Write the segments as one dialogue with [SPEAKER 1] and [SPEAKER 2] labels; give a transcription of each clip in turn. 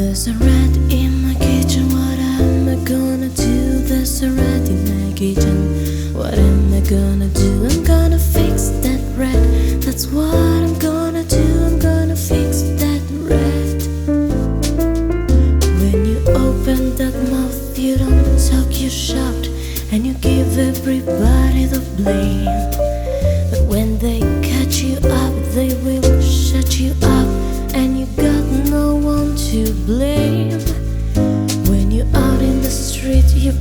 [SPEAKER 1] There's a rat in my kitchen, what am I gonna do? There's a rat in my kitchen, what am I gonna do? I'm gonna fix that rat, that's what I'm gonna do. I'm gonna fix that rat. When you open that mouth, you don't talk, you shout, and you give everybody the blame. But when they catch you up, they will shut you up,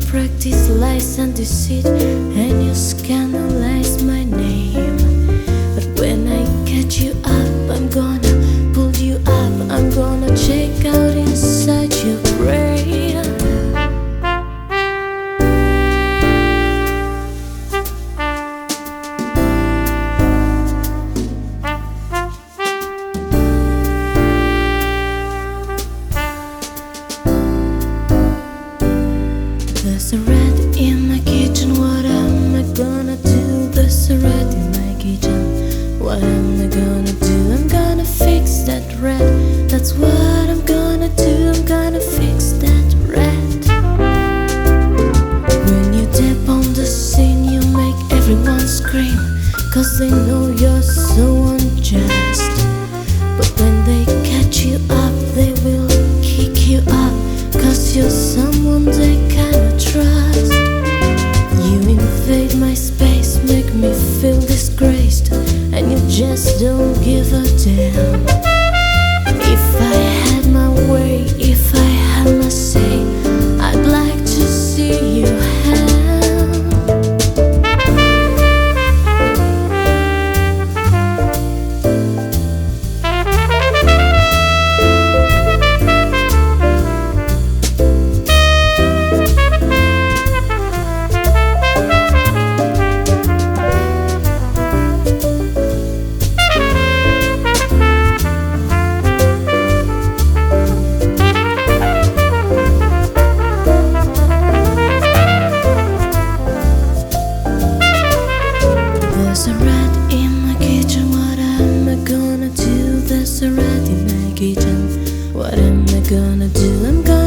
[SPEAKER 1] practice lies and deceit, and you scandalize Rat in my kitchen, what am I gonna do? There's a rat in my kitchen, what am I gonna do? I'm gonna fix that rat, that's what I'm gonna do. I'm gonna fix that rat. When you tap on the scene, you make everyone scream, cause they know you're so unjust. But when they catch you up, just don't give a damn. If I had my way, gonna do? I'm gonna